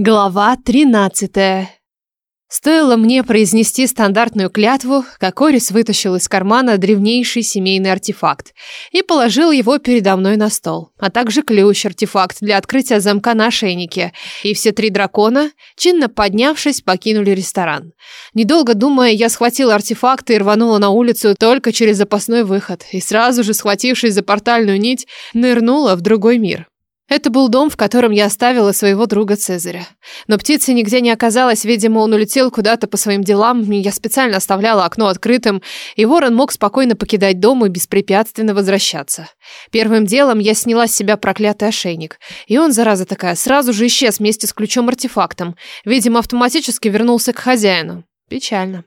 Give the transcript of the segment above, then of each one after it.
Глава 13. Стоило мне произнести стандартную клятву, как Орис вытащил из кармана древнейший семейный артефакт и положил его передо мной на стол, а также ключ-артефакт для открытия замка на ошейнике, и все три дракона, чинно поднявшись, покинули ресторан. Недолго думая, я схватила артефакты и рванула на улицу только через запасной выход, и сразу же, схватившись за портальную нить, нырнула в другой мир. Это был дом, в котором я оставила своего друга Цезаря. Но птицы нигде не оказалось, видимо, он улетел куда-то по своим делам, я специально оставляла окно открытым, и ворон мог спокойно покидать дом и беспрепятственно возвращаться. Первым делом я сняла с себя проклятый ошейник, и он, зараза такая, сразу же исчез вместе с ключом-артефактом. Видимо, автоматически вернулся к хозяину. Печально.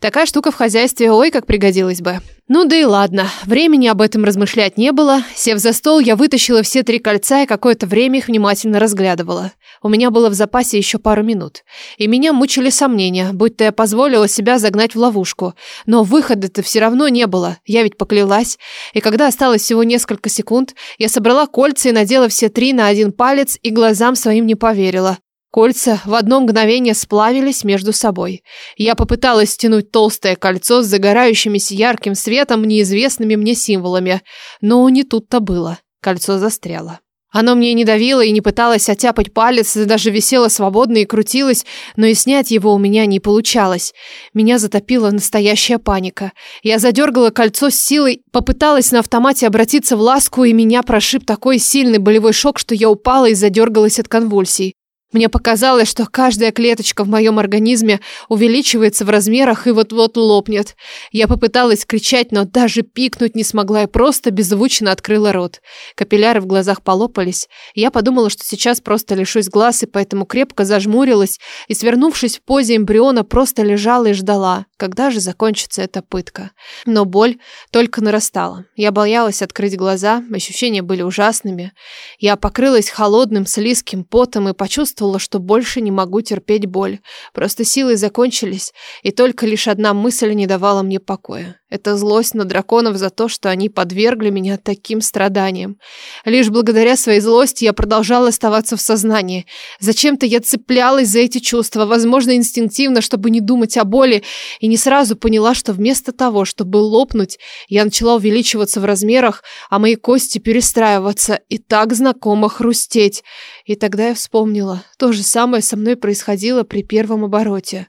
Такая штука в хозяйстве, ой, как пригодилась бы. Ну да и ладно, времени об этом размышлять не было. Сев за стол, я вытащила все три кольца и какое-то время их внимательно разглядывала. У меня было в запасе еще пару минут. И меня мучили сомнения, будто я позволила себя загнать в ловушку. Но выхода-то все равно не было, я ведь поклялась. И когда осталось всего несколько секунд, я собрала кольца и надела все три на один палец и глазам своим не поверила. Кольца в одно мгновение сплавились между собой. Я попыталась стянуть толстое кольцо с загорающимися ярким светом неизвестными мне символами, но не тут-то было. Кольцо застряло. Оно мне не давило и не пыталось оттяпать палец, даже висело свободно и крутилось, но и снять его у меня не получалось. Меня затопила настоящая паника. Я задергала кольцо с силой, попыталась на автомате обратиться в ласку, и меня прошиб такой сильный болевой шок, что я упала и задергалась от конвульсий. Мне показалось, что каждая клеточка в моем организме увеличивается в размерах и вот-вот лопнет. Я попыталась кричать, но даже пикнуть не смогла и просто беззвучно открыла рот. Капилляры в глазах полопались. Я подумала, что сейчас просто лишусь глаз, и поэтому крепко зажмурилась и, свернувшись в позе эмбриона, просто лежала и ждала, когда же закончится эта пытка. Но боль только нарастала. Я боялась открыть глаза, ощущения были ужасными. Я покрылась холодным, слизким потом и почувствовала, почувствовала, что больше не могу терпеть боль. Просто силы закончились, и только лишь одна мысль не давала мне покоя. Это злость на драконов за то, что они подвергли меня таким страданиям. Лишь благодаря своей злости я продолжала оставаться в сознании. Зачем-то я цеплялась за эти чувства, возможно, инстинктивно, чтобы не думать о боли, и не сразу поняла, что вместо того, чтобы лопнуть, я начала увеличиваться в размерах, а мои кости перестраиваться и так знакомо хрустеть. И тогда я вспомнила, то же самое со мной происходило при первом обороте.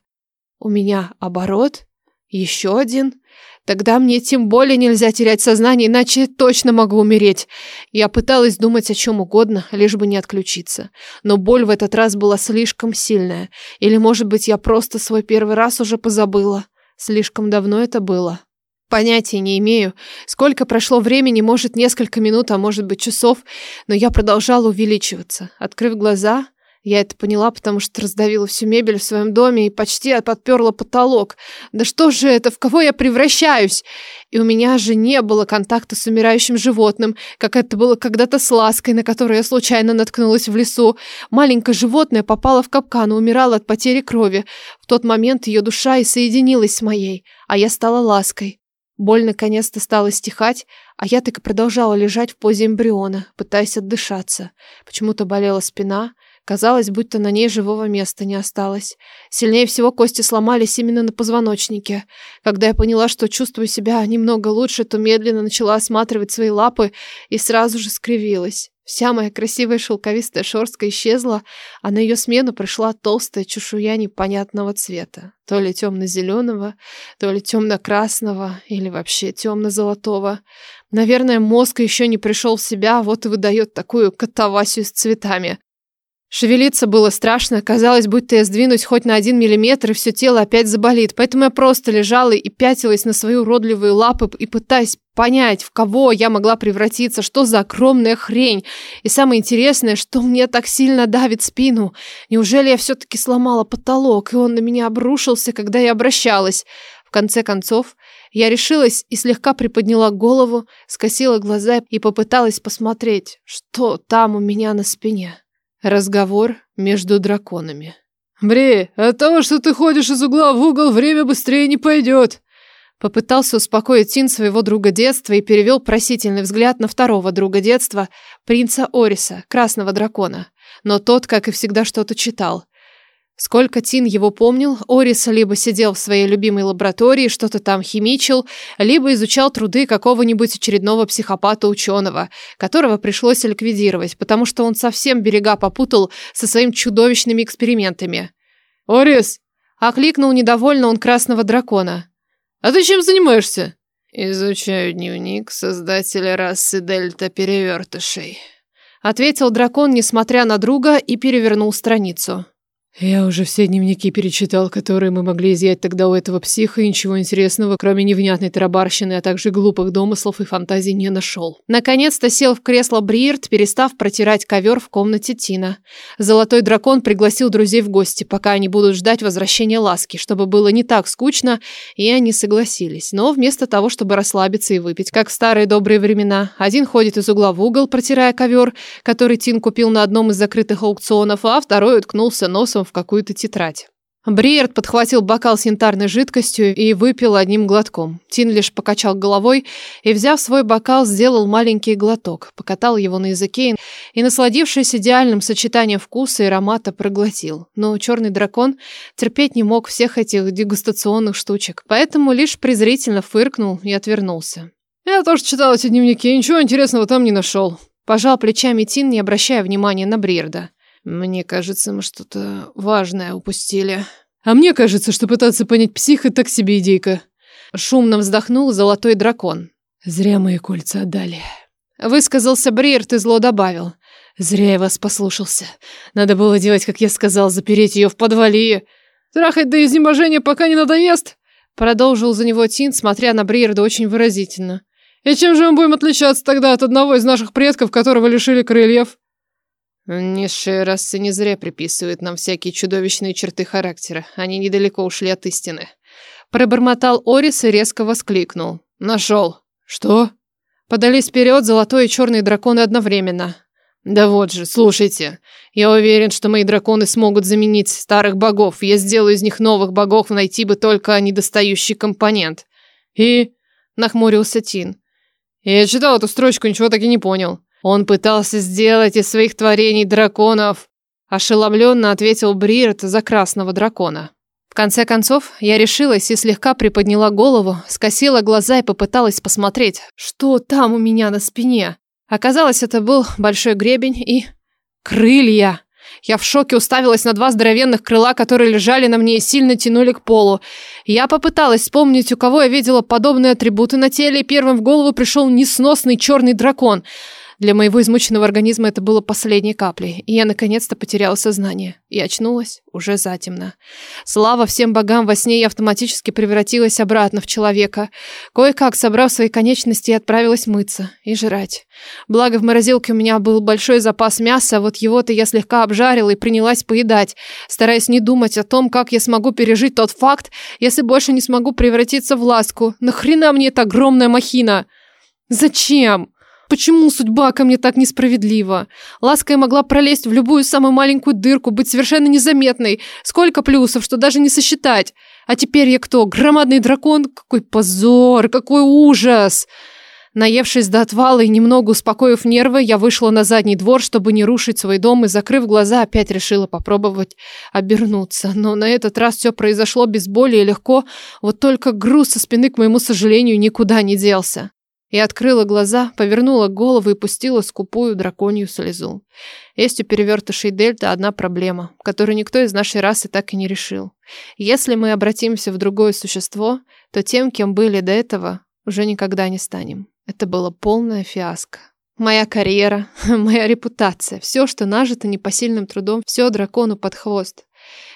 У меня оборот? Еще один? Тогда мне тем более нельзя терять сознание, иначе точно могу умереть. Я пыталась думать о чем угодно, лишь бы не отключиться. Но боль в этот раз была слишком сильная. Или, может быть, я просто свой первый раз уже позабыла. Слишком давно это было. Понятия не имею, сколько прошло времени, может, несколько минут, а может быть, часов, но я продолжала увеличиваться. Открыв глаза, я это поняла, потому что раздавила всю мебель в своем доме и почти подперла потолок. Да что же это, в кого я превращаюсь? И у меня же не было контакта с умирающим животным, как это было когда-то с лаской, на которую я случайно наткнулась в лесу. Маленькое животное попало в капкан и умирало от потери крови. В тот момент ее душа и соединилась с моей, а я стала лаской. Боль наконец-то стала стихать, а я так и продолжала лежать в позе эмбриона, пытаясь отдышаться. Почему-то болела спина, Казалось, будто на ней живого места не осталось. Сильнее всего кости сломались именно на позвоночнике. Когда я поняла, что чувствую себя немного лучше, то медленно начала осматривать свои лапы и сразу же скривилась. Вся моя красивая шелковистая шерстка исчезла, а на ее смену пришла толстая чешуя непонятного цвета. То ли темно-зеленого, то ли темно-красного, или вообще темно-золотого. Наверное, мозг еще не пришел в себя, вот и выдает такую катавасию с цветами. Шевелиться было страшно, казалось, будто я сдвинусь хоть на один миллиметр, и все тело опять заболит. Поэтому я просто лежала и пятилась на свои уродливые лапы и пытаясь понять, в кого я могла превратиться, что за огромная хрень. И самое интересное, что мне так сильно давит спину. Неужели я все-таки сломала потолок, и он на меня обрушился, когда я обращалась? В конце концов, я решилась и слегка приподняла голову, скосила глаза и попыталась посмотреть, что там у меня на спине. Разговор между драконами. «Бри, от того, что ты ходишь из угла в угол, время быстрее не пойдет!» Попытался успокоить Тин своего друга детства и перевел просительный взгляд на второго друга детства, принца Ориса, красного дракона. Но тот, как и всегда, что-то читал. Сколько Тин его помнил, Орис либо сидел в своей любимой лаборатории, что-то там химичил, либо изучал труды какого-нибудь очередного психопата-ученого, которого пришлось ликвидировать, потому что он совсем берега попутал со своими чудовищными экспериментами. «Орис!» – окликнул недовольно он красного дракона. «А ты чем занимаешься?» «Изучаю дневник создателя расы Дельта-перевертышей», – ответил дракон, несмотря на друга, и перевернул страницу. Я уже все дневники перечитал, которые мы могли изъять тогда у этого психа, и ничего интересного, кроме невнятной тарабарщины, а также глупых домыслов и фантазий не нашел. Наконец-то сел в кресло Бриерт, перестав протирать ковер в комнате Тина. Золотой дракон пригласил друзей в гости, пока они будут ждать возвращения ласки, чтобы было не так скучно, и они согласились. Но вместо того, чтобы расслабиться и выпить, как в старые добрые времена, один ходит из угла в угол, протирая ковер, который Тин купил на одном из закрытых аукционов, а второй уткнулся носом в какую-то тетрадь. Бриерт подхватил бокал с янтарной жидкостью и выпил одним глотком. Тин лишь покачал головой и, взяв свой бокал, сделал маленький глоток, покатал его на языке и, насладившись идеальным сочетанием вкуса и аромата, проглотил. Но черный дракон терпеть не мог всех этих дегустационных штучек, поэтому лишь презрительно фыркнул и отвернулся. «Я тоже читал эти дневники, ничего интересного там не нашел», Пожал плечами Тин, не обращая внимания на Бриерда. Мне кажется, мы что-то важное упустили. А мне кажется, что пытаться понять психа так себе идейка. Шумно вздохнул золотой дракон. Зря мои кольца отдали. Высказался Бриерт и зло добавил. Зря я вас послушался. Надо было делать, как я сказал, запереть ее в подвале и... Трахать до изнеможения, пока не надоест. Продолжил за него Тин, смотря на Бриерда очень выразительно. И чем же мы будем отличаться тогда от одного из наших предков, которого лишили крыльев? Низшие расы не зря приписывают нам всякие чудовищные черты характера. Они недалеко ушли от истины. Пробормотал Орис и резко воскликнул. Нашел. Что? Подались вперед золотой и черный драконы одновременно. Да вот же, слушайте. Я уверен, что мои драконы смогут заменить старых богов. Я сделаю из них новых богов, найти бы только недостающий компонент. И... Нахмурился Тин. Я читал эту строчку, ничего так и не понял. Он пытался сделать из своих творений драконов, ошеломленно ответил Бриерт за красного дракона. В конце концов, я решилась и слегка приподняла голову, скосила глаза и попыталась посмотреть, что там у меня на спине. Оказалось, это был большой гребень и... крылья. Я в шоке уставилась на два здоровенных крыла, которые лежали на мне и сильно тянули к полу. Я попыталась вспомнить, у кого я видела подобные атрибуты на теле, и первым в голову пришел несносный черный дракон – для моего измученного организма это было последней каплей, и я наконец-то потеряла сознание. И очнулась уже затемно. Слава всем богам, во сне я автоматически превратилась обратно в человека. Кое-как, собрав свои конечности, отправилась мыться и жрать. Благо, в морозилке у меня был большой запас мяса, вот его-то я слегка обжарила и принялась поедать, стараясь не думать о том, как я смогу пережить тот факт, если больше не смогу превратиться в ласку. Нахрена мне эта огромная махина? Зачем? Почему судьба ко мне так несправедлива? Ласка я могла пролезть в любую самую маленькую дырку, быть совершенно незаметной. Сколько плюсов, что даже не сосчитать. А теперь я кто? Громадный дракон? Какой позор, какой ужас! Наевшись до отвала и немного успокоив нервы, я вышла на задний двор, чтобы не рушить свой дом, и, закрыв глаза, опять решила попробовать обернуться. Но на этот раз все произошло без боли и легко, вот только груз со спины, к моему сожалению, никуда не делся. Я открыла глаза, повернула голову и пустила скупую драконью слезу. Есть у перевертышей Дельта одна проблема, которую никто из нашей расы так и не решил. Если мы обратимся в другое существо, то тем, кем были до этого, уже никогда не станем. Это было полная фиаско. Моя карьера, моя репутация, все, что нажито непосильным трудом, все дракону под хвост.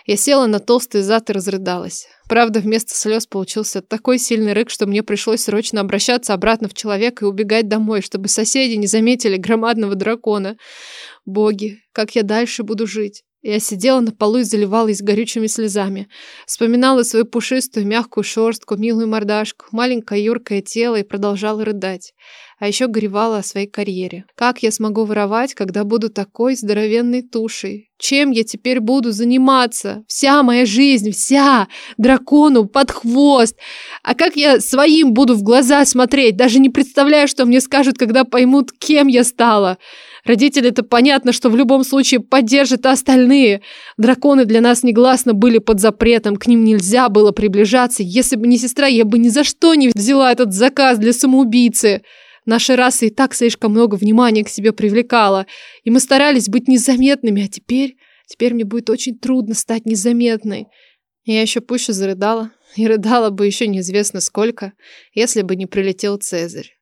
Я села на толстый зад и разрыдалась. Правда, вместо слез получился такой сильный рык, что мне пришлось срочно обращаться обратно в человека и убегать домой, чтобы соседи не заметили громадного дракона. Боги, как я дальше буду жить? Я сидела на полу и заливалась горючими слезами. Вспоминала свою пушистую, мягкую шерстку, милую мордашку, маленькое юркое тело и продолжала рыдать. А еще горевала о своей карьере. Как я смогу воровать, когда буду такой здоровенной тушей? Чем я теперь буду заниматься? Вся моя жизнь, вся! Дракону под хвост! А как я своим буду в глаза смотреть? Даже не представляю, что мне скажут, когда поймут, кем я стала. Родители-то понятно, что в любом случае поддержат остальные. Драконы для нас негласно были под запретом, к ним нельзя было приближаться. Если бы не сестра, я бы ни за что не взяла этот заказ для самоубийцы. Наша раса и так слишком много внимания к себе привлекала, и мы старались быть незаметными, а теперь... Теперь мне будет очень трудно стать незаметной. Я еще пуще зарыдала, и рыдала бы еще неизвестно сколько, если бы не прилетел Цезарь.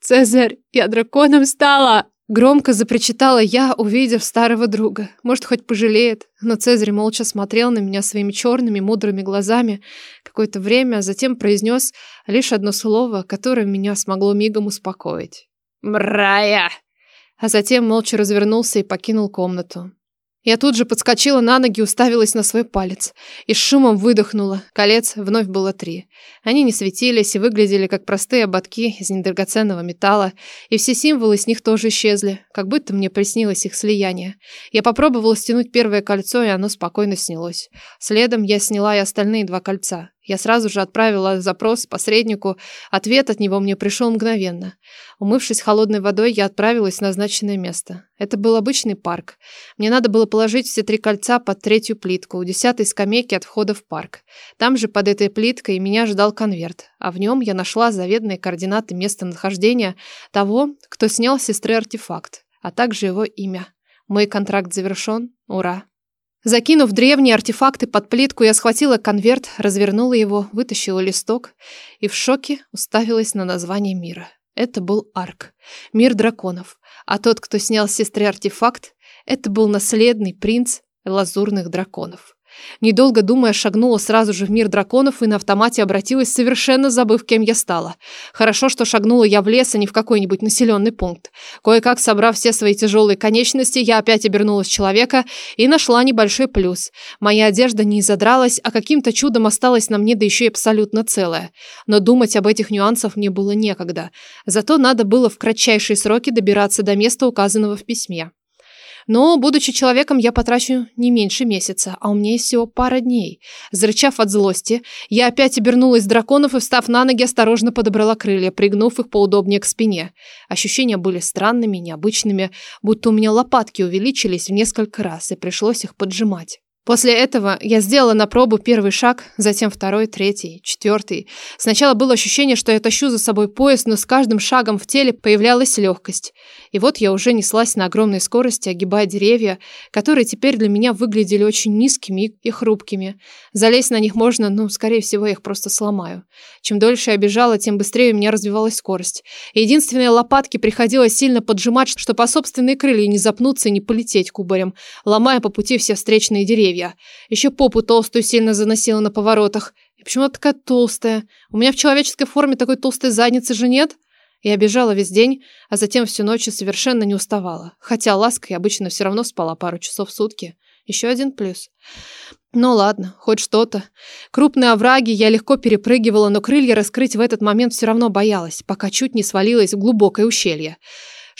«Цезарь, я драконом стала!» Громко запричитала я, увидев старого друга. Может, хоть пожалеет. Но Цезарь молча смотрел на меня своими черными, мудрыми глазами какое-то время, а затем произнес лишь одно слово, которое меня смогло мигом успокоить. «Мрая!» А затем молча развернулся и покинул комнату. Я тут же подскочила на ноги, уставилась на свой палец и с шумом выдохнула. Колец вновь было три. Они не светились и выглядели как простые ободки из недрагоценного металла, и все символы с них тоже исчезли, как будто мне приснилось их слияние. Я попробовала стянуть первое кольцо, и оно спокойно снялось. Следом я сняла и остальные два кольца. Я сразу же отправила запрос посреднику. Ответ от него мне пришел мгновенно. Умывшись холодной водой, я отправилась в назначенное место. Это был обычный парк. Мне надо было положить все три кольца под третью плитку у десятой скамейки от входа в парк. Там же под этой плиткой меня ждал конверт, а в нем я нашла заветные координаты места нахождения того, кто снял с сестры артефакт, а также его имя. Мой контракт завершен. Ура! Закинув древние артефакты под плитку, я схватила конверт, развернула его, вытащила листок и в шоке уставилась на название мира. Это был Арк, мир драконов. А тот, кто снял с сестры артефакт, это был наследный принц лазурных драконов. Недолго думая, шагнула сразу же в мир драконов и на автомате обратилась, совершенно забыв, кем я стала. Хорошо, что шагнула я в лес, а не в какой-нибудь населенный пункт. Кое-как собрав все свои тяжелые конечности, я опять обернулась человека и нашла небольшой плюс. Моя одежда не задралась, а каким-то чудом осталась на мне, да еще и абсолютно целая. Но думать об этих нюансах мне было некогда. Зато надо было в кратчайшие сроки добираться до места, указанного в письме. Но, будучи человеком, я потрачу не меньше месяца, а у меня есть всего пара дней. Зарычав от злости, я опять обернулась драконов и, встав на ноги, осторожно подобрала крылья, пригнув их поудобнее к спине. Ощущения были странными, необычными, будто у меня лопатки увеличились в несколько раз, и пришлось их поджимать. После этого я сделала на пробу первый шаг, затем второй, третий, четвертый. Сначала было ощущение, что я тащу за собой пояс, но с каждым шагом в теле появлялась легкость. И вот я уже неслась на огромной скорости, огибая деревья, которые теперь для меня выглядели очень низкими и хрупкими. Залезть на них можно, но, скорее всего, я их просто сломаю. Чем дольше я бежала, тем быстрее у меня развивалась скорость. И единственные лопатки приходилось сильно поджимать, чтобы по собственные крылья не запнуться и не полететь кубарем, ломая по пути все встречные деревья деревья. Еще попу толстую сильно заносила на поворотах. И почему она такая толстая? У меня в человеческой форме такой толстой задницы же нет. Я бежала весь день, а затем всю ночь совершенно не уставала. Хотя лаской обычно все равно спала пару часов в сутки. Еще один плюс. Ну ладно, хоть что-то. Крупные овраги я легко перепрыгивала, но крылья раскрыть в этот момент все равно боялась, пока чуть не свалилась в глубокое ущелье.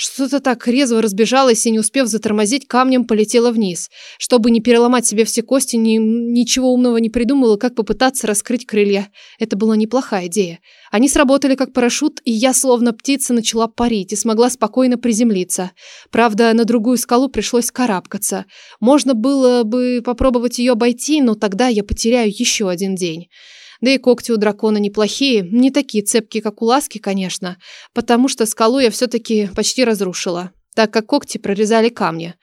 Что-то так резво разбежалось и, не успев затормозить, камнем полетела вниз. Чтобы не переломать себе все кости, ни, ничего умного не придумала, как попытаться раскрыть крылья. Это была неплохая идея. Они сработали как парашют, и я, словно птица, начала парить и смогла спокойно приземлиться. Правда, на другую скалу пришлось карабкаться. Можно было бы попробовать ее обойти, но тогда я потеряю еще один день. Да и когти у дракона неплохие, не такие цепкие, как у ласки, конечно, потому что скалу я все-таки почти разрушила, так как когти прорезали камни.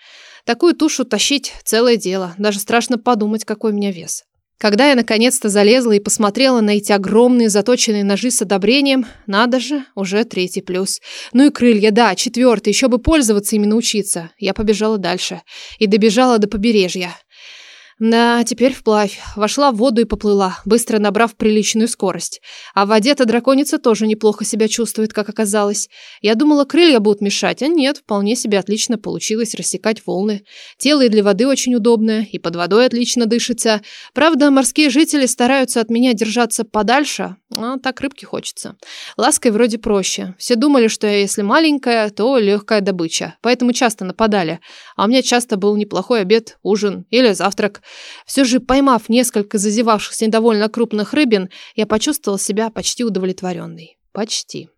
Такую тушу тащить – целое дело, даже страшно подумать, какой у меня вес. Когда я наконец-то залезла и посмотрела на эти огромные заточенные ножи с одобрением, надо же, уже третий плюс. Ну и крылья, да, четвертый, еще бы пользоваться ими научиться. Я побежала дальше и добежала до побережья. Да, теперь вплавь. Вошла в воду и поплыла, быстро набрав приличную скорость. А в воде-то драконица тоже неплохо себя чувствует, как оказалось. Я думала, крылья будут мешать, а нет, вполне себе отлично получилось рассекать волны. Тело и для воды очень удобное, и под водой отлично дышится. Правда, морские жители стараются от меня держаться подальше, а так рыбки хочется. Лаской вроде проще. Все думали, что я, если маленькая, то легкая добыча, поэтому часто нападали. А у меня часто был неплохой обед, ужин или завтрак. Все же, поймав несколько зазевавшихся недовольно крупных рыбин, я почувствовал себя почти удовлетворенной. Почти.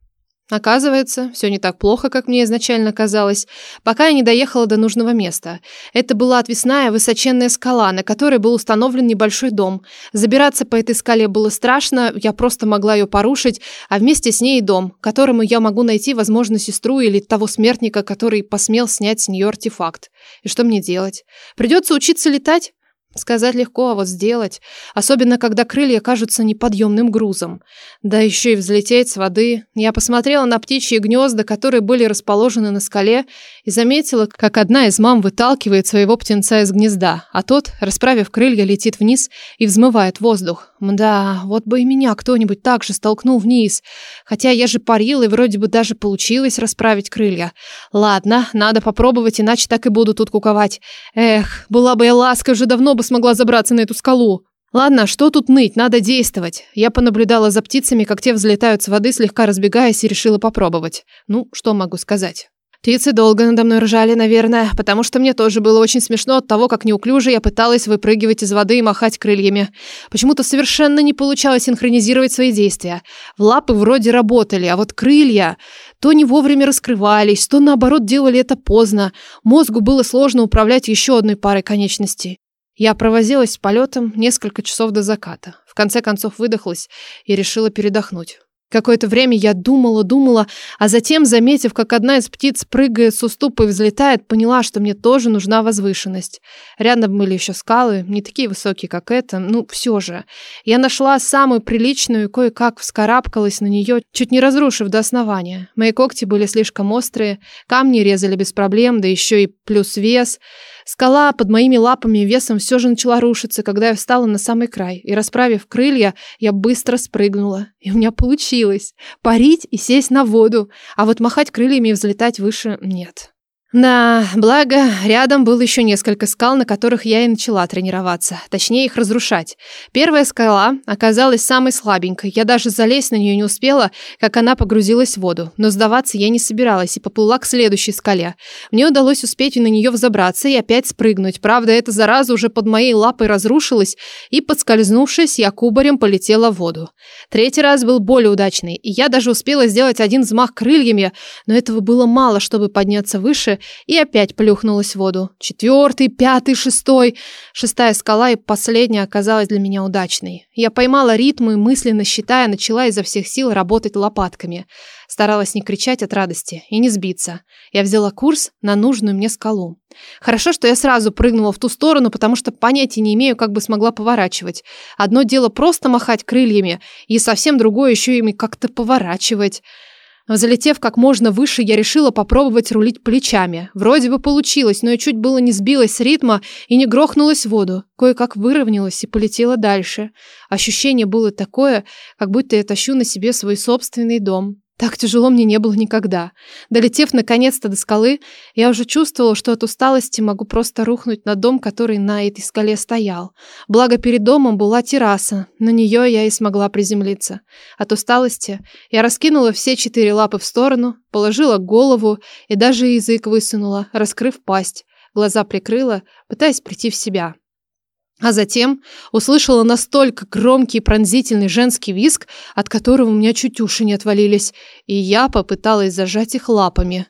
Оказывается, все не так плохо, как мне изначально казалось, пока я не доехала до нужного места. Это была отвесная высоченная скала, на которой был установлен небольшой дом. Забираться по этой скале было страшно, я просто могла ее порушить, а вместе с ней и дом, которому я могу найти, возможно, сестру или того смертника, который посмел снять с нее артефакт. И что мне делать? Придется учиться летать? Сказать легко, а вот сделать, особенно когда крылья кажутся неподъемным грузом. Да еще и взлететь с воды. Я посмотрела на птичьи гнезда, которые были расположены на скале, и заметила, как одна из мам выталкивает своего птенца из гнезда, а тот, расправив крылья, летит вниз и взмывает воздух. Мда, вот бы и меня кто-нибудь так же столкнул вниз. Хотя я же парила, и вроде бы даже получилось расправить крылья. Ладно, надо попробовать, иначе так и буду тут куковать. Эх, была бы я ласка, уже давно бы смогла забраться на эту скалу. Ладно, что тут ныть, надо действовать. Я понаблюдала за птицами, как те взлетают с воды, слегка разбегаясь, и решила попробовать. Ну, что могу сказать? Птицы долго надо мной ржали, наверное, потому что мне тоже было очень смешно от того, как неуклюже я пыталась выпрыгивать из воды и махать крыльями. Почему-то совершенно не получалось синхронизировать свои действия. В лапы вроде работали, а вот крылья то не вовремя раскрывались, то наоборот делали это поздно. Мозгу было сложно управлять еще одной парой конечностей. Я провозилась с полетом несколько часов до заката. В конце концов выдохлась и решила передохнуть. Какое-то время я думала, думала, а затем, заметив, как одна из птиц прыгает с уступа и взлетает, поняла, что мне тоже нужна возвышенность. Рядом были еще скалы, не такие высокие, как эта, ну все же. Я нашла самую приличную и кое-как вскарабкалась на нее, чуть не разрушив до основания. Мои когти были слишком острые, камни резали без проблем, да еще и плюс вес – Скала под моими лапами и весом все же начала рушиться, когда я встала на самый край. И, расправив крылья, я быстро спрыгнула. И у меня получилось. Парить и сесть на воду. А вот махать крыльями и взлетать выше нет. Да, благо, рядом было еще несколько скал, на которых я и начала тренироваться, точнее их разрушать. Первая скала оказалась самой слабенькой, я даже залезть на нее не успела, как она погрузилась в воду, но сдаваться я не собиралась и поплыла к следующей скале. Мне удалось успеть на нее взобраться и опять спрыгнуть, правда, эта зараза уже под моей лапой разрушилась, и, подскользнувшись, я кубарем полетела в воду. Третий раз был более удачный, и я даже успела сделать один взмах крыльями, но этого было мало, чтобы подняться выше, и опять плюхнулась в воду. Четвертый, пятый, шестой. Шестая скала и последняя оказалась для меня удачной. Я поймала ритм и мысленно считая, начала изо всех сил работать лопатками. Старалась не кричать от радости и не сбиться. Я взяла курс на нужную мне скалу. Хорошо, что я сразу прыгнула в ту сторону, потому что понятия не имею, как бы смогла поворачивать. Одно дело просто махать крыльями, и совсем другое еще ими как-то поворачивать. Залетев как можно выше, я решила попробовать рулить плечами. Вроде бы получилось, но я чуть было не сбилась с ритма и не грохнулась в воду. Кое-как выровнялась и полетела дальше. Ощущение было такое, как будто я тащу на себе свой собственный дом. Так тяжело мне не было никогда. Долетев наконец-то до скалы, я уже чувствовала, что от усталости могу просто рухнуть на дом, который на этой скале стоял. Благо перед домом была терраса, на нее я и смогла приземлиться. От усталости я раскинула все четыре лапы в сторону, положила голову и даже язык высунула, раскрыв пасть. Глаза прикрыла, пытаясь прийти в себя. А затем услышала настолько громкий пронзительный женский визг, от которого у меня чуть уши не отвалились, и я попыталась зажать их лапами.